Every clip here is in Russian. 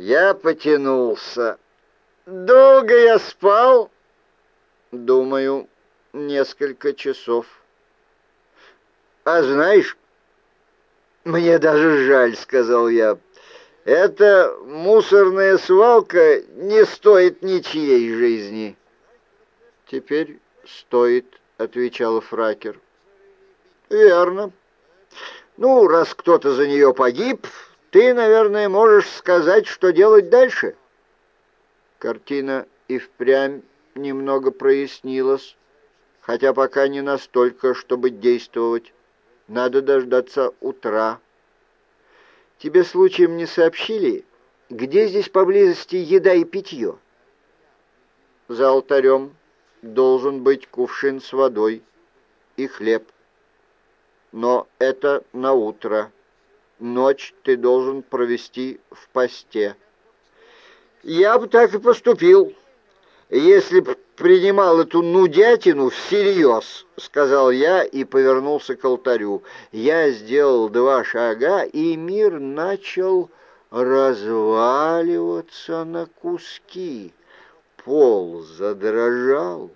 Я потянулся. Долго я спал? Думаю, несколько часов. А знаешь, мне даже жаль, сказал я. Эта мусорная свалка не стоит ничьей жизни. Теперь стоит, отвечал Фракер. Верно. Ну, раз кто-то за нее погиб, ты, наверное, можешь сказать, что делать дальше. Картина и впрямь немного прояснилась, хотя пока не настолько, чтобы действовать. Надо дождаться утра. Тебе случаем не сообщили, где здесь поблизости еда и питье? За алтарем должен быть кувшин с водой и хлеб. Но это на утро. Ночь ты должен провести в посте. Я бы так и поступил, если б принимал эту нудятину всерьез», — сказал я и повернулся к алтарю. Я сделал два шага, и мир начал разваливаться на куски. Пол задрожал,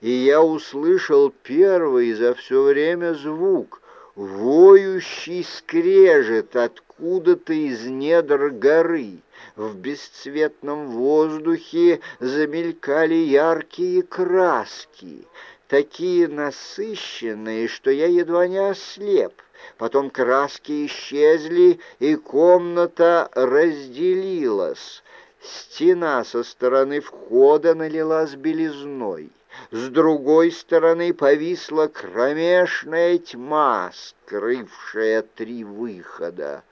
и я услышал первый за все время звук — воющий скрежет откуда-то из недр горы. В бесцветном воздухе замелькали яркие краски, такие насыщенные, что я едва не ослеп. Потом краски исчезли, и комната разделилась. Стена со стороны входа налилась белизной. С другой стороны повисла кромешная тьма, скрывшая три выхода.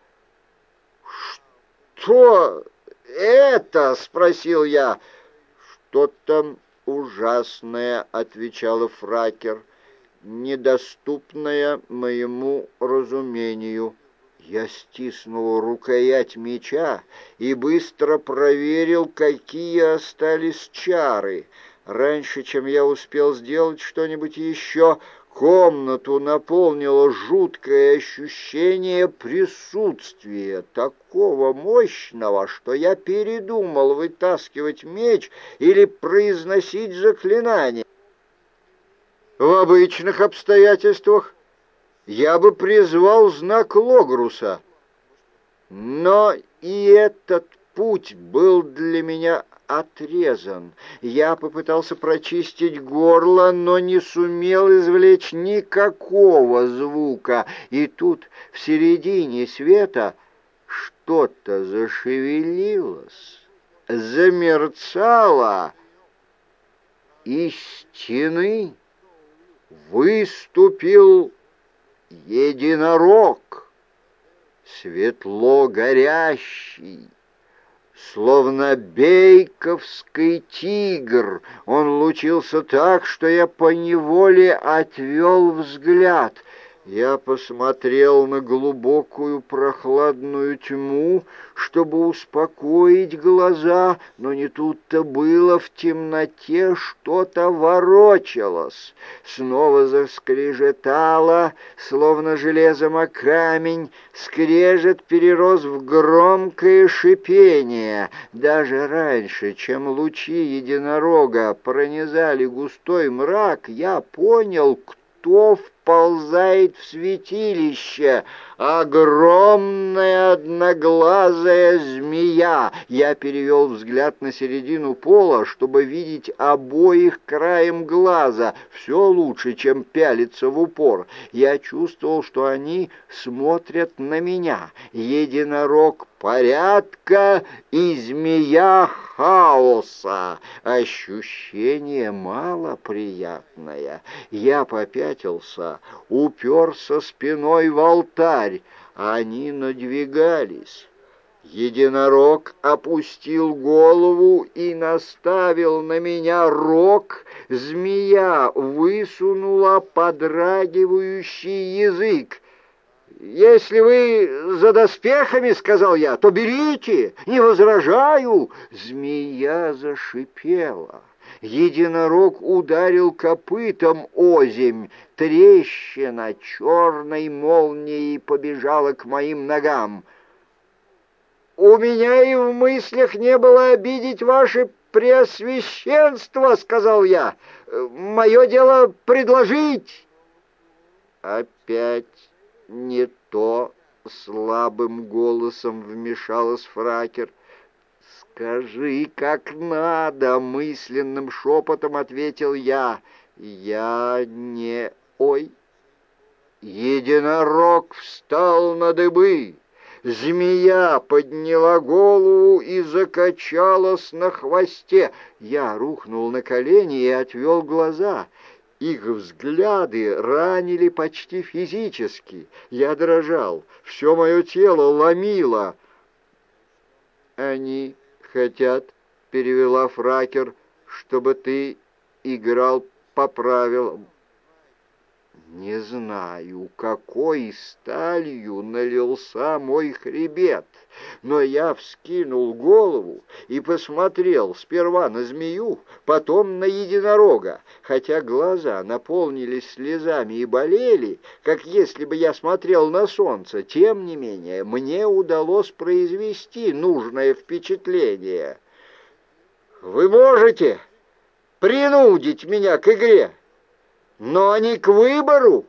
«Что это?» — спросил я. «Что-то ужасное», — отвечала Фракер, — «недоступное моему разумению». Я стиснул рукоять меча и быстро проверил, какие остались чары. Раньше, чем я успел сделать что-нибудь еще, Комнату наполнило жуткое ощущение присутствия, такого мощного, что я передумал вытаскивать меч или произносить заклинание. В обычных обстоятельствах я бы призвал знак Логруса, но и этот путь был для меня отрезан. Я попытался прочистить горло, но не сумел извлечь никакого звука. И тут, в середине света, что-то зашевелилось, замерцало, из стены выступил единорог, светло горящий, Словно бейковский тигр, он лучился так, что я поневоле отвел взгляд — я посмотрел на глубокую прохладную тьму, чтобы успокоить глаза, но не тут-то было, в темноте что-то ворочалось. Снова заскрежетало, словно железом о камень, скрежет перерос в громкое шипение. Даже раньше, чем лучи единорога пронизали густой мрак, я понял, кто в вползает в святилище огромная одноглазая змея. Я перевел взгляд на середину пола, чтобы видеть обоих краем глаза. Все лучше, чем пялиться в упор. Я чувствовал, что они смотрят на меня. Единорог порядка и змея хаоса. Ощущение малоприятное. Я попятился, уперся спиной в алтарь. Они надвигались. Единорог опустил голову и наставил на меня рог. Змея высунула подрагивающий язык. «Если вы за доспехами, — сказал я, — то берите, не возражаю». Змея зашипела. Единорог ударил копытом озимь. Трещина черной молнией побежала к моим ногам. у меня и в мыслях не было обидеть ваше преосвященство, — сказал я. Мое дело предложить. Опять не то слабым голосом вмешалась Фракер. «Скажи, как надо!» — мысленным шепотом ответил я. «Я не... Ой!» Единорог встал на дыбы. Змея подняла голову и закачалась на хвосте. Я рухнул на колени и отвел глаза. Их взгляды ранили почти физически. Я дрожал, все мое тело ломило. «Они хотят», — перевела Фракер, — «чтобы ты играл по правилам. Не знаю, какой сталью налился мой хребет, но я вскинул голову и посмотрел сперва на змею, потом на единорога, хотя глаза наполнились слезами и болели, как если бы я смотрел на солнце. Тем не менее, мне удалось произвести нужное впечатление. «Вы можете принудить меня к игре?» Но не к выбору.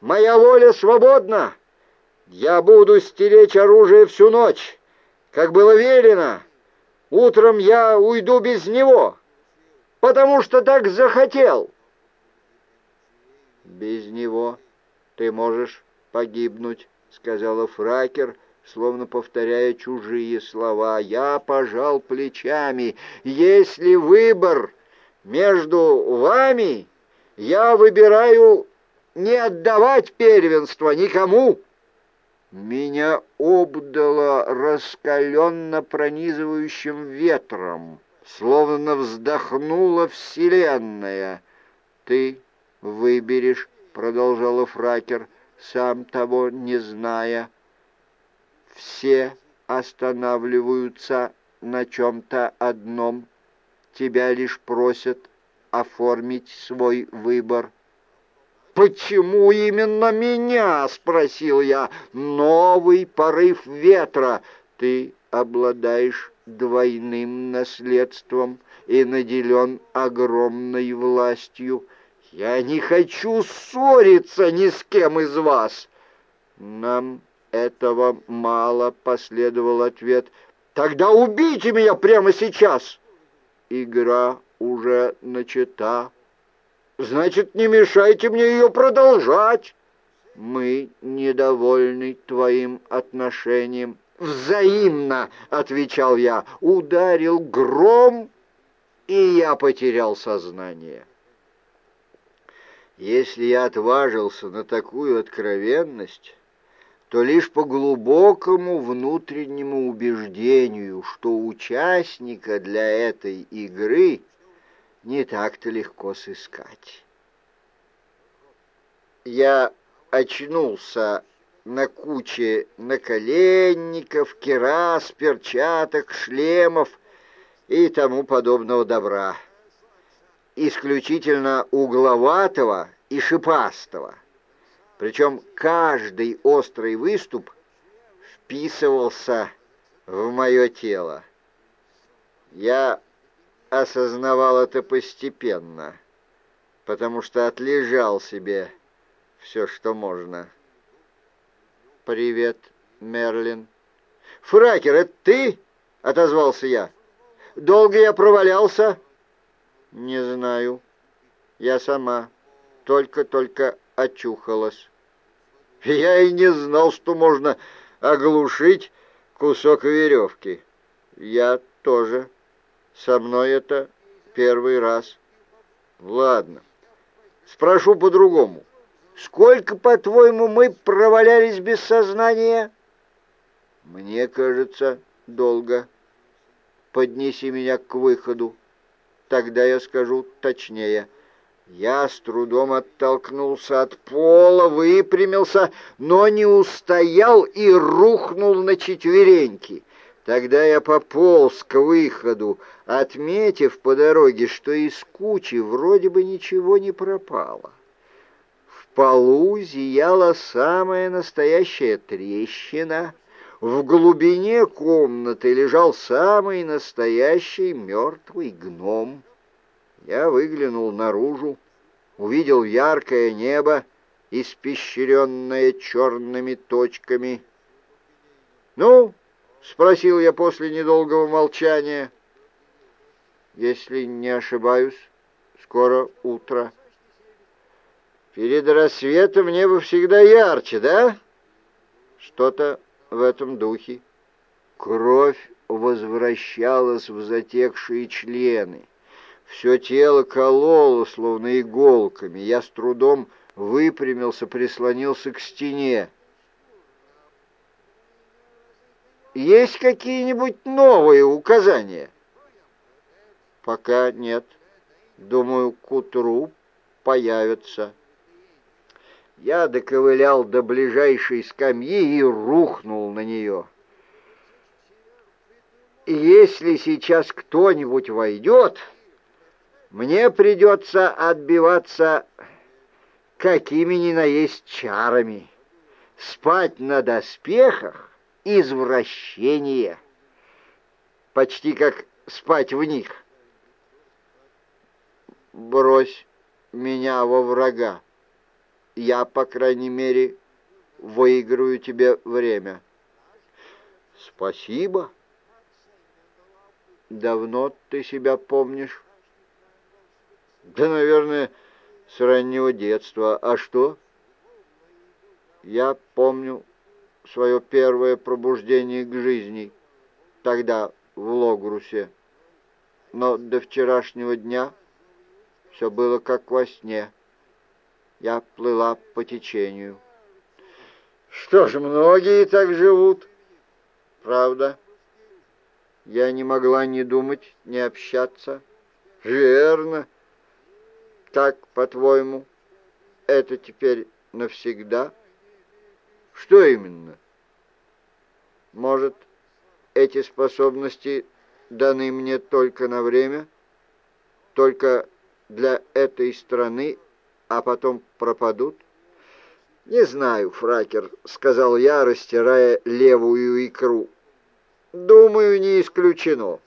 Моя воля свободна. Я буду стеречь оружие всю ночь, как было велено. Утром я уйду без него, потому что так захотел. Без него ты можешь погибнуть, сказала Фракер, словно повторяя чужие слова. Я пожал плечами. Если выбор между вами я выбираю не отдавать первенство никому. Меня обдало раскаленно пронизывающим ветром, словно вздохнула вселенная. «Ты выберешь», — продолжала Фракер, сам того не зная. «Все останавливаются на чем-то одном. Тебя лишь просят оформить свой выбор. «Почему именно меня?» — спросил я. «Новый порыв ветра. Ты обладаешь двойным наследством и наделен огромной властью. Я не хочу ссориться ни с кем из вас». «Нам этого мало», — последовал ответ. «Тогда убейте меня прямо сейчас!» Игра уже начата. Значит, не мешайте мне ее продолжать. Мы недовольны твоим отношением. Взаимно, отвечал я. Ударил гром, и я потерял сознание. Если я отважился на такую откровенность, то лишь по глубокому внутреннему убеждению, что участника для этой игры не так-то легко сыскать. Я очнулся на куче наколенников, керас, перчаток, шлемов и тому подобного добра, исключительно угловатого и шипастого. Причем каждый острый выступ вписывался в мое тело. Я осознавал это постепенно, потому что отлежал себе все, что можно. «Привет, Мерлин». «Фракер, это ты?» — отозвался я. «Долго я провалялся?» «Не знаю. Я сама. Только-только очухалась. Я и не знал, что можно оглушить кусок веревки. Я тоже». Со мной это первый раз. Ладно. Спрошу по-другому. Сколько, по-твоему, мы провалялись без сознания? Мне кажется, долго. Поднеси меня к выходу. Тогда я скажу точнее. Я с трудом оттолкнулся от пола, выпрямился, но не устоял и рухнул на четвереньки. Тогда я пополз к выходу, отметив по дороге, что из кучи вроде бы ничего не пропало. В полу зияла самая настоящая трещина, в глубине комнаты лежал самый настоящий мертвый гном. Я выглянул наружу, увидел яркое небо, испещренное черными точками. «Ну?» — спросил я после недолгого молчания. «Если не ошибаюсь, скоро утро». «Перед рассветом небо всегда ярче, да?» «Что-то в этом духе. Кровь возвращалась в затекшие члены. Все тело кололо, словно иголками. Я с трудом выпрямился, прислонился к стене. «Есть какие-нибудь новые указания?» «Пока нет. Думаю, к утру появятся». Я доковылял до ближайшей скамьи и рухнул на нее. Если сейчас кто-нибудь войдет, мне придется отбиваться какими ни на есть чарами. Спать на доспехах — извращение, почти как спать в них. Брось меня во врага я, по крайней мере, выиграю тебе время. Спасибо. Давно ты себя помнишь? Да, наверное, с раннего детства. А что? Я помню свое первое пробуждение к жизни, тогда в Логрусе. Но до вчерашнего дня все было как во сне я плыла по течению. Что ж, многие так живут. Правда? Я не могла ни думать, ни общаться. Верно. Так, по-твоему, это теперь навсегда? Что именно? Может, эти способности даны мне только на время, только для этой страны а потом пропадут? «Не знаю, фракер», — сказал я, растирая левую икру. «Думаю, не исключено.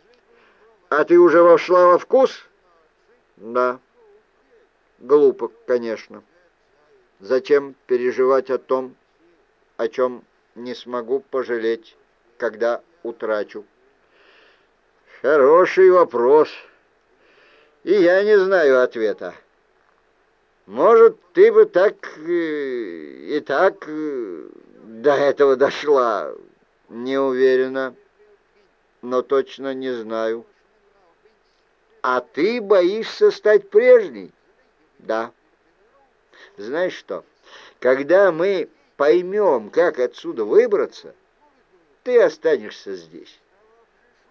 А ты уже вошла во вкус?» «Да». «Глупо, конечно. Зачем переживать о том, о чем не смогу пожалеть, когда утрачу?» «Хороший вопрос. И я не знаю ответа». Может, ты бы так э, и так э, до этого дошла. Не уверена, но точно не знаю. А ты боишься стать прежней? Да. Знаешь что, когда мы поймем, как отсюда выбраться, ты останешься здесь.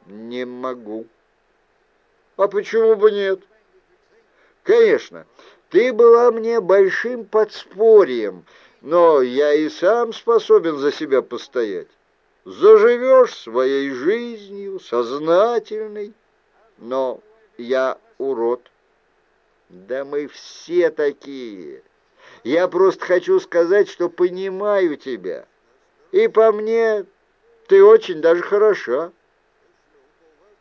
Не могу. А почему бы нет? Конечно, ты была мне большим подспорьем, но я и сам способен за себя постоять. Заживешь своей жизнью, сознательной, но я урод. Да мы все такие. Я просто хочу сказать, что понимаю тебя. И по мне ты очень даже хороша.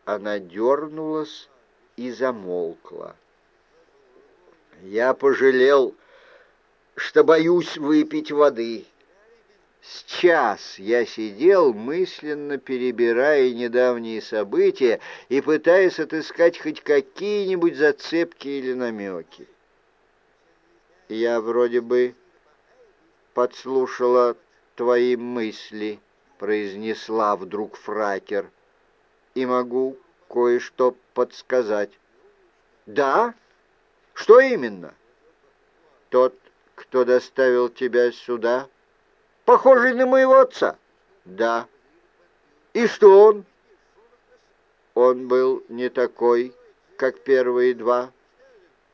Она дернулась и замолкла. Я пожалел, что боюсь выпить воды. Сейчас я сидел, мысленно перебирая недавние события и пытаясь отыскать хоть какие-нибудь зацепки или намеки. Я вроде бы подслушала твои мысли, произнесла вдруг Фракер, и могу кое-что подсказать. Да? Что именно? Тот, кто доставил тебя сюда, похожий на моего отца? Да. И что он? Он был не такой, как первые два.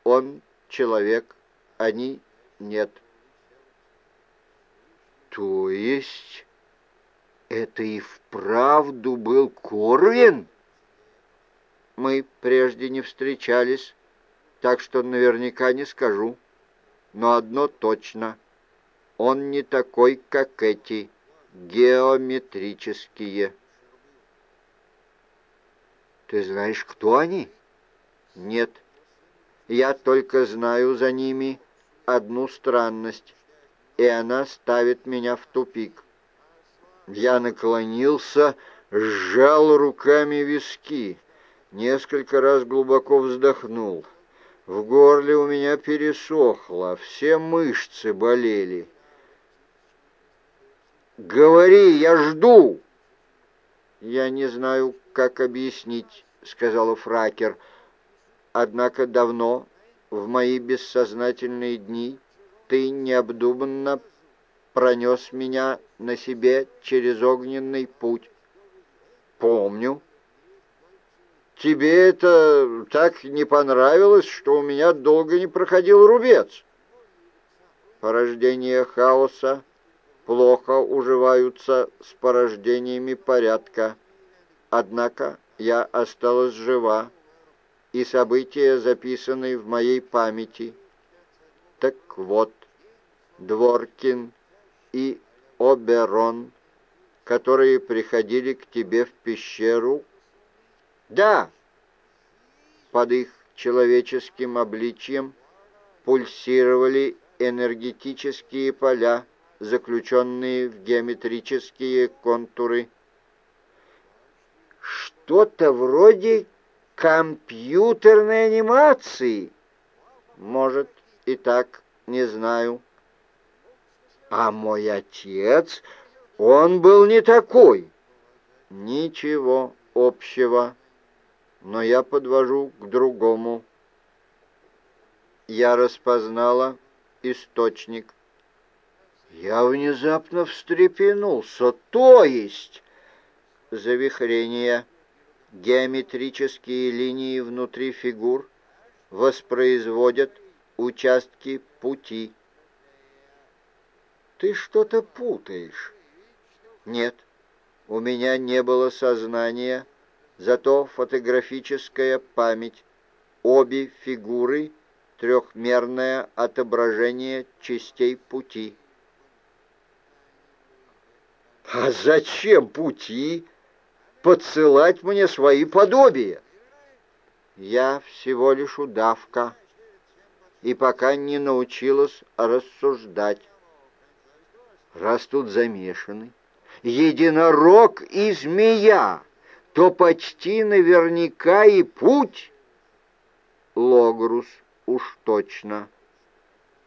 Он человек, они нет. То есть это и вправду был Корвин? Мы прежде не встречались, так что наверняка не скажу. Но одно точно. Он не такой, как эти. геометрические. Ты знаешь, кто они? Нет. Я только знаю за ними одну странность, и она ставит меня в тупик. Я наклонился, сжал руками виски, несколько раз глубоко вздохнул. В горле у меня пересохло, все мышцы болели. «Говори, я жду!» «Я не знаю, как объяснить», — сказала Фракер. «Однако давно, в мои бессознательные дни, ты необдуманно пронес меня на себе через огненный путь. Помню. Тебе это так не понравилось, что у меня долго не проходил рубец. Порождения хаоса плохо уживаются с порождениями порядка. Однако я осталась жива, и события записаны в моей памяти. Так вот, Дворкин и Оберон, которые приходили к тебе в пещеру? Да. Под их человеческим обличьем пульсировали энергетические поля, заключенные в геометрические контуры. Что-то вроде компьютерной анимации. Может, и так, не знаю. А мой отец, он был не такой. Ничего общего, но я подвожу к другому. Я распознала источник. Я внезапно встрепенулся, то есть завихрение, геометрические линии внутри фигур воспроизводят участки пути. Ты что-то путаешь. Нет, у меня не было сознания, зато фотографическая память. Обе фигуры — трехмерное отображение частей пути. А зачем пути подсылать мне свои подобия? Я всего лишь удавка, и пока не научилась рассуждать раз тут замешаны единорог и змея, то почти наверняка и путь Логрус уж точно.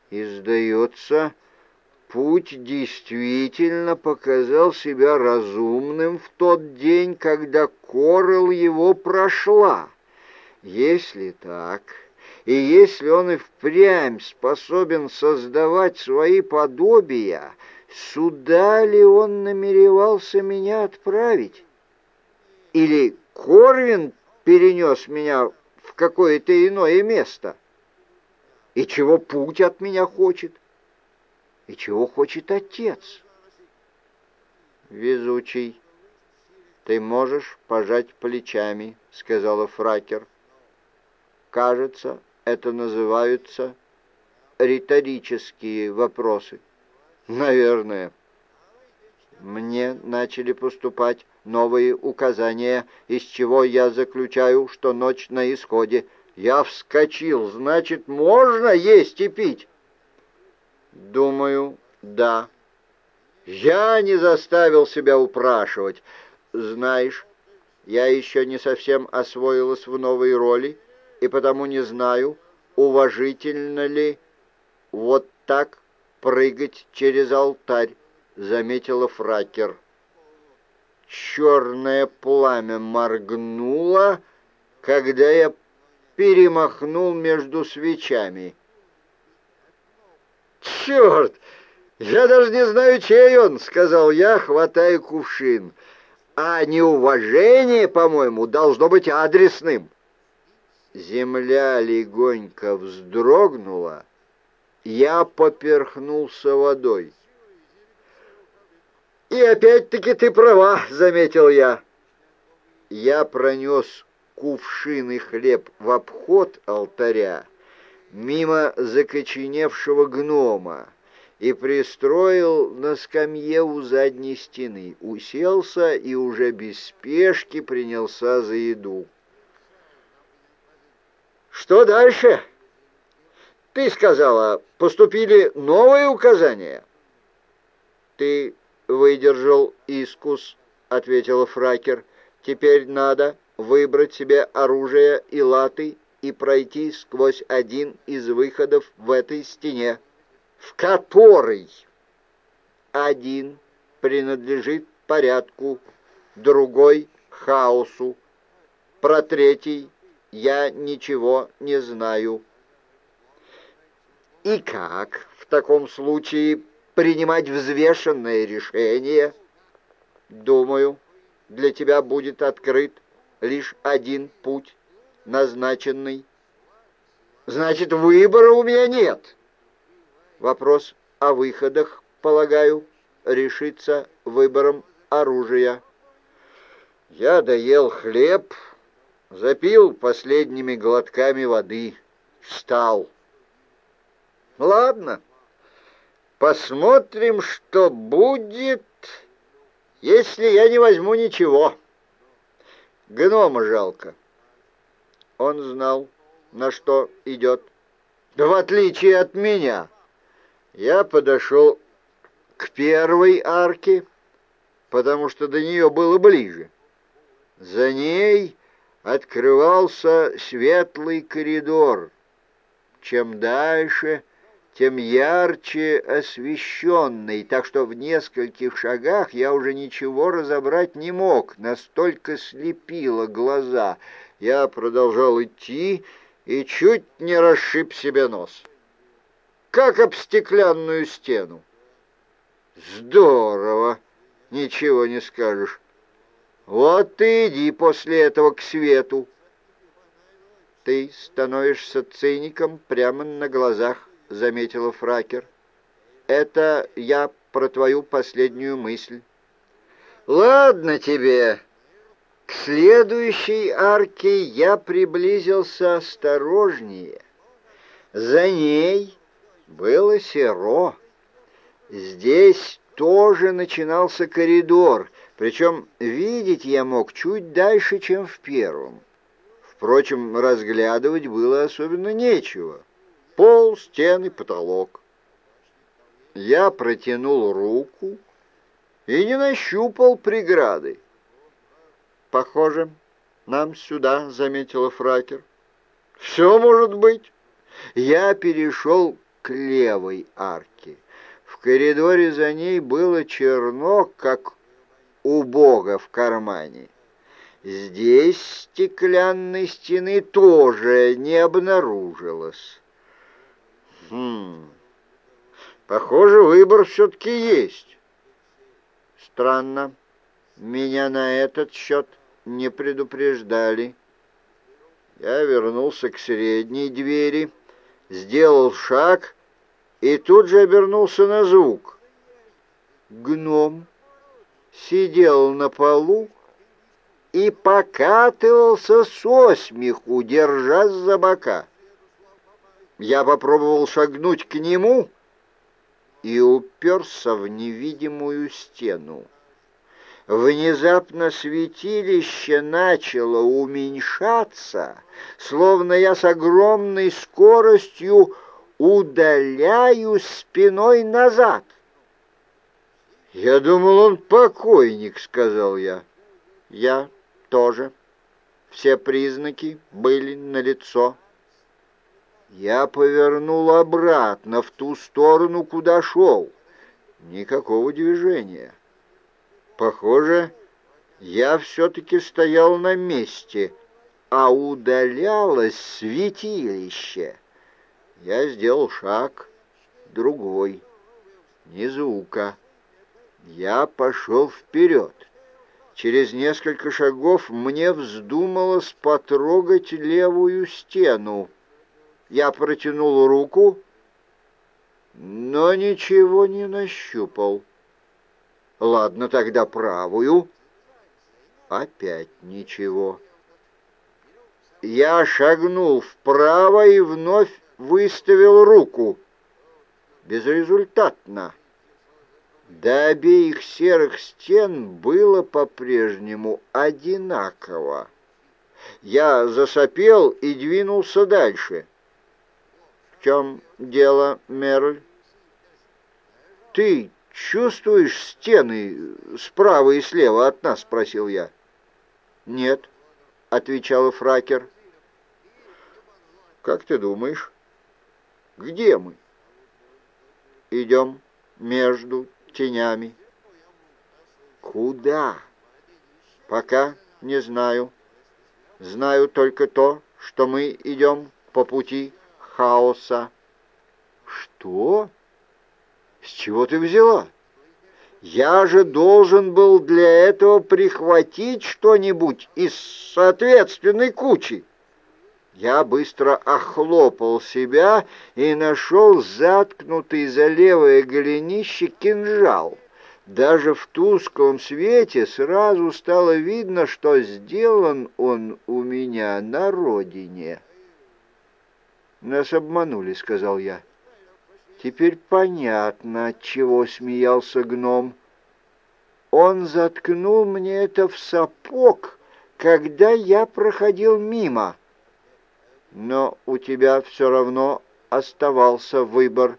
И, сдается, путь действительно показал себя разумным в тот день, когда Корел его прошла. Если так, и если он и впрямь способен создавать свои подобия, сюда ли он намеревался меня отправить? Или Корвин перенес меня в какое-то иное место? И чего путь от меня хочет? И чего хочет отец? Везучий, ты можешь пожать плечами, сказала Фракер. Кажется, это называются риторические вопросы. Наверное. Мне начали поступать новые указания, из чего я заключаю, что ночь на исходе. Я вскочил, значит, можно есть и пить? Думаю, да. Я не заставил себя упрашивать. Знаешь, я еще не совсем освоилась в новой роли, и потому не знаю, уважительно ли вот так прыгать через алтарь», — заметила Фракер. Черное пламя моргнуло, когда я перемахнул между свечами. «Черт! Я даже не знаю, чей он!» — сказал я, хватая кувшин. «А неуважение, по-моему, должно быть адресным». Земля легонько вздрогнула, я поперхнулся водой. «И опять-таки ты права», — заметил я. Я пронес кувшин и хлеб в обход алтаря, мимо закоченевшего гнома, и пристроил на скамье у задней стены. Уселся и уже без спешки принялся за еду. «Что дальше?» «Ты сказала, поступили новые указания?» «Ты выдержал искус», — ответила Фракер. «Теперь надо выбрать себе оружие и латы и пройти сквозь один из выходов в этой стене, в который один принадлежит порядку, другой — хаосу, про третий я ничего не знаю. И как в таком случае принимать взвешенное решение? Думаю, для тебя будет открыт лишь один путь назначенный. Значит, выбора у меня нет. Вопрос о выходах, полагаю, решится выбором оружия. Я доел хлеб, запил последними глотками воды, встал. Ладно, посмотрим, что будет, если я не возьму ничего. Гнома жалко. Он знал, на что идет. В отличие от меня, я подошел к первой арке, потому что до нее было ближе. За ней открывался светлый коридор. Чем дальше, тем ярче освещенный, так что в нескольких шагах я уже ничего разобрать не мог, настолько слепило глаза — я продолжал идти и чуть не расшиб себе нос. Как об стеклянную стену. Здорово, ничего не скажешь. Вот ты иди после этого к свету. Ты становишься циником прямо на глазах, заметила Фракер. Это я про твою последнюю мысль. Ладно тебе, к следующей арке я приблизился осторожнее. За ней было серо. Здесь тоже начинался коридор, причем видеть я мог чуть дальше, чем в первом. Впрочем, разглядывать было особенно нечего. Пол, стены, потолок. Я протянул руку и не нащупал преграды. «Похоже, нам сюда», — заметила Фракер. «Все может быть». Я перешел к левой арке. В коридоре за ней было черно, как у Бога в кармане. Здесь стеклянной стены тоже не обнаружилось. Хм, похоже, выбор все-таки есть. Странно, меня на этот счет не предупреждали. Я вернулся к средней двери, сделал шаг и тут же обернулся на звук. Гном сидел на полу и покатывался со смеху, держась за бока. Я попробовал шагнуть к нему и уперся в невидимую стену. Внезапно святилище начало уменьшаться, словно я с огромной скоростью удаляюсь спиной назад. «Я думал, он покойник», — сказал я. «Я тоже. Все признаки были налицо». Я повернул обратно в ту сторону, куда шел. Никакого движения. Похоже, я все-таки стоял на месте, а удалялось святилище. Я сделал шаг, другой, ни звука. Я пошел вперед. Через несколько шагов мне вздумалось потрогать левую стену. Я протянул руку, но ничего не нащупал. Ладно, тогда правую. Опять ничего. Я шагнул вправо и вновь выставил руку. безрезультатно. До обеих серых стен было по-прежнему одинаково. Я засопел и двинулся дальше. «В чем дело, Мерль?» «Ты чувствуешь стены справа и слева от нас?» — спросил я. «Нет», — отвечал Фракер. «Как ты думаешь, где мы?» «Идем между тенями». «Куда?» «Пока не знаю. Знаю только то, что мы идем по пути хаоса». «Что? С чего ты взяла?» Я же должен был для этого прихватить что-нибудь из соответственной кучи. Я быстро охлопал себя и нашел заткнутый за левое голенище кинжал. Даже в тусклом свете сразу стало видно, что сделан он у меня на родине. «Нас обманули», — сказал я. Теперь понятно, от чего смеялся гном. Он заткнул мне это в сапог, когда я проходил мимо. Но у тебя все равно оставался выбор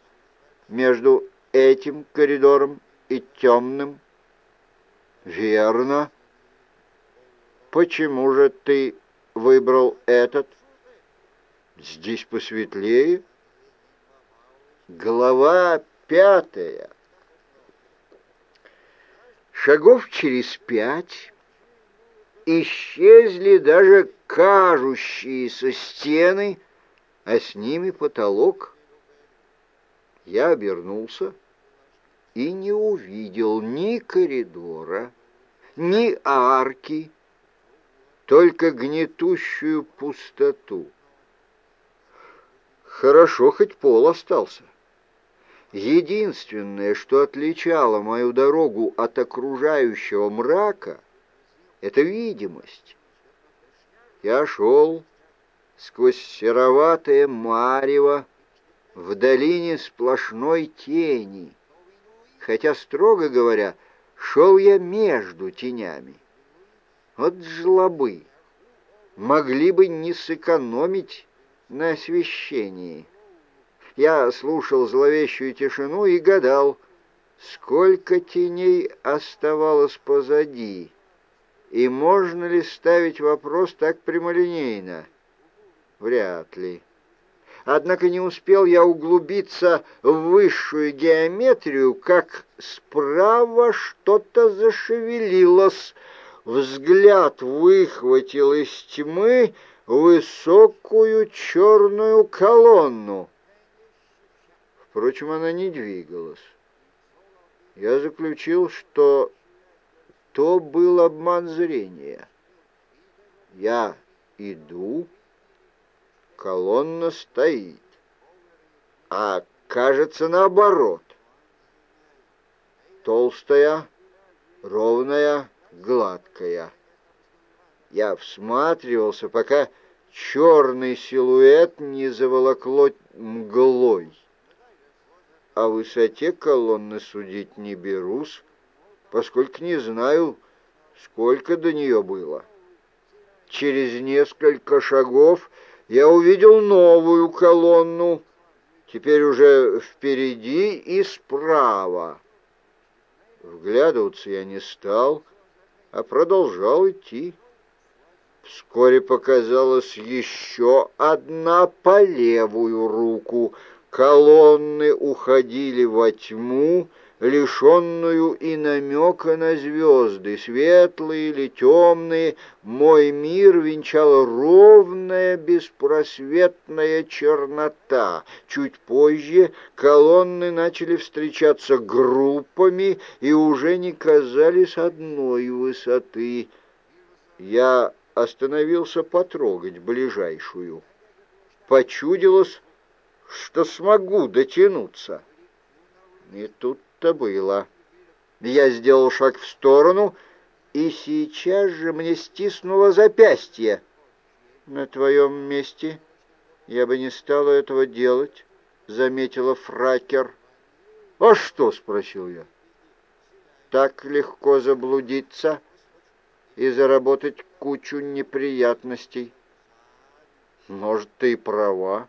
между этим коридором и темным. Верно. Почему же ты выбрал этот? Здесь посветлее. Глава пятая. Шагов через пять исчезли даже кажущиеся стены, а с ними потолок. Я обернулся и не увидел ни коридора, ни арки, только гнетущую пустоту. Хорошо, хоть пол остался. Единственное, что отличало мою дорогу от окружающего мрака, это видимость. Я шел сквозь сероватое марево в долине сплошной тени, хотя, строго говоря, шел я между тенями. Вот жлобы! Могли бы не сэкономить на освещении. Я слушал зловещую тишину и гадал, сколько теней оставалось позади, и можно ли ставить вопрос так прямолинейно? Вряд ли. Однако не успел я углубиться в высшую геометрию, как справа что-то зашевелилось. Взгляд выхватил из тьмы высокую черную колонну. Впрочем, она не двигалась. Я заключил, что то был обман зрения. Я иду, колонна стоит, а кажется наоборот. Толстая, ровная, гладкая. Я всматривался, пока черный силуэт не заволокло мглой. О высоте колонны судить не берусь, поскольку не знаю, сколько до нее было. Через несколько шагов я увидел новую колонну, теперь уже впереди и справа. Вглядываться я не стал, а продолжал идти. Вскоре показалась еще одна по левую руку — Колонны уходили во тьму, лишенную и намека на звезды, светлые или темные, мой мир венчала ровная беспросветная чернота. Чуть позже колонны начали встречаться группами и уже не казались одной высоты. Я остановился потрогать ближайшую. Почудилось, что смогу дотянуться. И тут-то было. Я сделал шаг в сторону, и сейчас же мне стиснуло запястье. На твоем месте я бы не стала этого делать, заметила Фракер. «А что?» — спросил я. «Так легко заблудиться и заработать кучу неприятностей». «Может, ты и права.